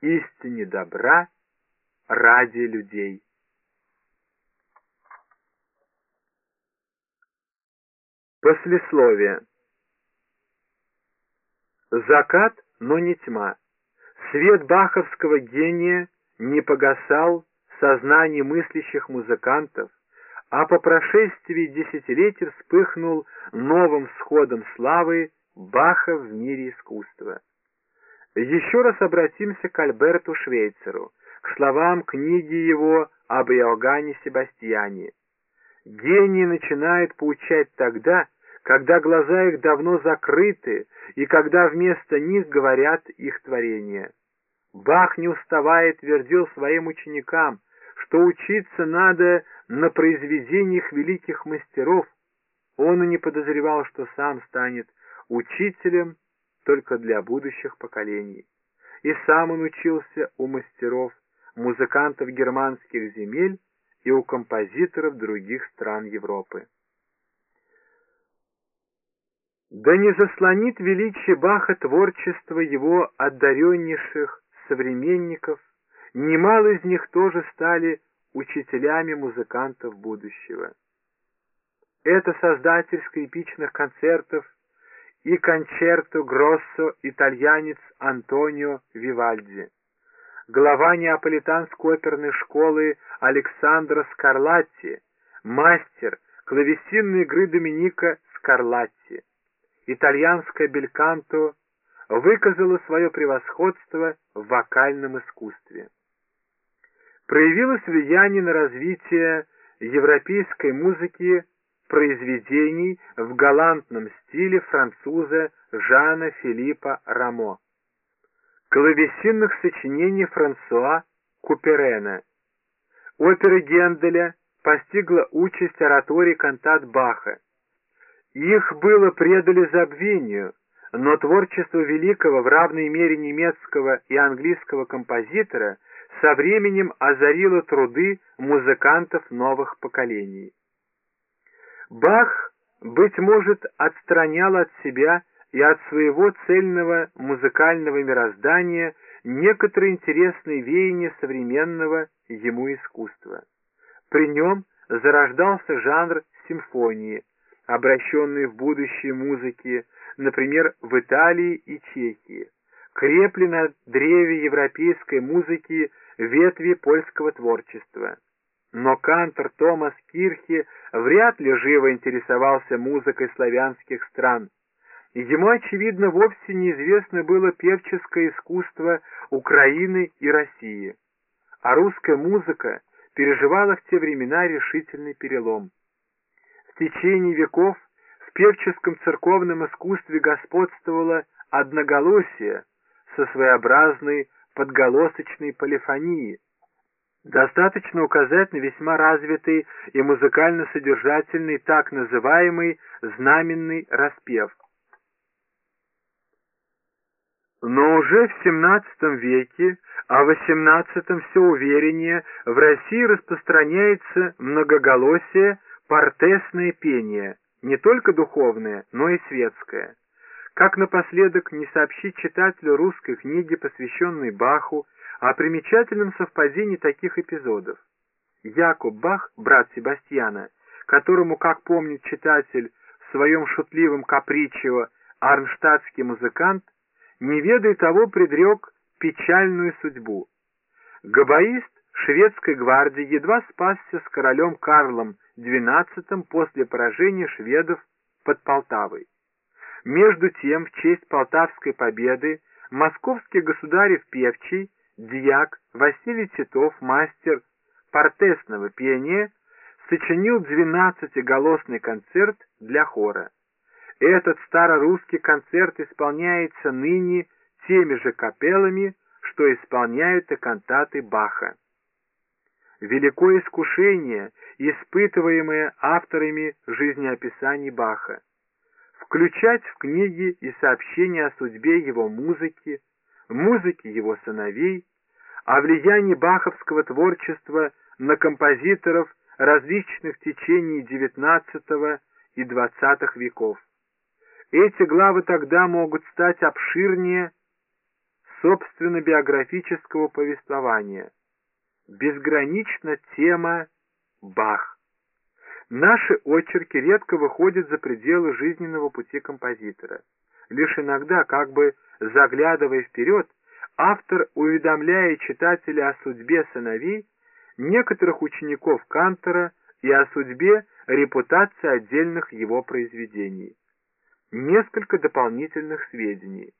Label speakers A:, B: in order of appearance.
A: истине добра ради людей. Послесловие. Закат, но не тьма. Свет баховского гения не погасал в мыслящих музыкантов, а по прошествии десятилетий вспыхнул новым сходом славы Баха в мире искусства. Еще раз обратимся к Альберту Швейцеру, к словам книги его об Иоганне Себастьяне. Гений начинает поучать тогда, когда глаза их давно закрыты и когда вместо них говорят их творения. Бах не уставая твердил своим ученикам, что учиться надо на произведениях великих мастеров. Он и не подозревал, что сам станет учителем только для будущих поколений. И сам он учился у мастеров, музыкантов германских земель и у композиторов других стран Европы. Да не заслонит величие Баха творчество его одареннейших современников, немало из них тоже стали учителями музыкантов будущего. Это создатель скрипичных концертов и кончерто Гроссо итальянец Антонио Вивальди, глава неаполитанской оперной школы Александро Скарлатти, мастер клавесинной игры Доминика Скарлатти, итальянская бельканто выказала свое превосходство в вокальном искусстве. Проявилось влияние на развитие европейской музыки произведений в галантном стиле француза Жана Филиппа Рамо, клавесинных сочинений Франсуа Куперена. Опера Генделя постигла участь оратории кантат Баха. Их было предали забвению, но творчество великого в равной мере немецкого и английского композитора со временем озарило труды музыкантов новых поколений. Бах, быть может, отстранял от себя и от своего цельного музыкального мироздания некоторые интересные веяния современного ему искусства. При нем зарождался жанр симфонии, обращенный в будущее музыки, например, в Италии и Чехии. Крепли на древе европейской музыки ветви польского творчества. Но кантор Томас Кирхи вряд ли живо интересовался музыкой славянских стран. Ему, очевидно, вовсе неизвестно было певческое искусство Украины и России. А русская музыка переживала в те времена решительный перелом. В течение веков в певческом церковном искусстве господствовало одноголосие со своеобразной подголосочной полифонией, Достаточно указать на весьма развитый и музыкально-содержательный так называемый знаменный распев. Но уже в XVII веке, а в XVIII все увереннее, в России распространяется многоголосие, портесное пение, не только духовное, но и светское. Как напоследок не сообщить читателю русской книги, посвященной Баху, о примечательном совпадении таких эпизодов. Якоб Бах, брат Себастьяна, которому, как помнит читатель, в своем шутливом капричио арнштадтский музыкант, не ведая того предрек печальную судьбу. Габаист шведской гвардии едва спасся с королем Карлом XII после поражения шведов под Полтавой. Между тем, в честь Полтавской победы, московский государев Певчий дьяк Василий Титов, мастер портесного пения, сочинил двенадцатиголосный концерт для хора. Этот старорусский концерт исполняется ныне теми же капеллами, что исполняют и кантаты Баха. Великое искушение, испытываемое авторами жизнеописаний Баха. Включать в книги и сообщения о судьбе его музыки, музыки его сыновей, о влиянии баховского творчества на композиторов различных течений XIX и XX веков. Эти главы тогда могут стать обширнее собственно биографического повествования. Безгранична тема Бах. Наши очерки редко выходят за пределы жизненного пути композитора. Лишь иногда, как бы заглядывая вперед, автор, уведомляя читателя о судьбе сыновей, некоторых учеников Кантора и о судьбе репутации отдельных его произведений. Несколько дополнительных сведений.